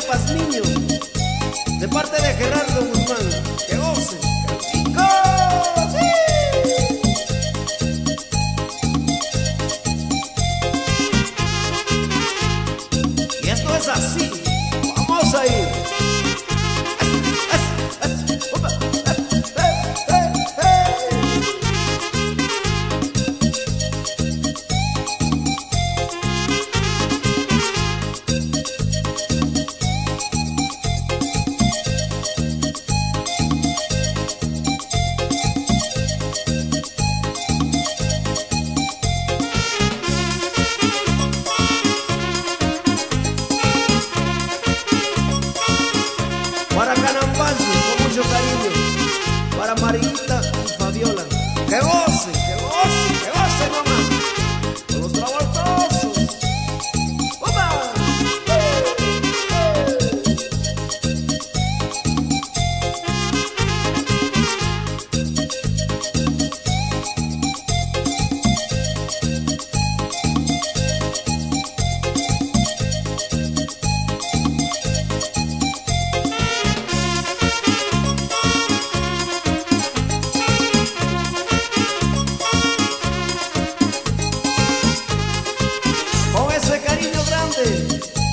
familia Pazmiño, de parte de Gerardo Guzmán, que goce, sí. Y esto es así, vamos a ir. Ponte.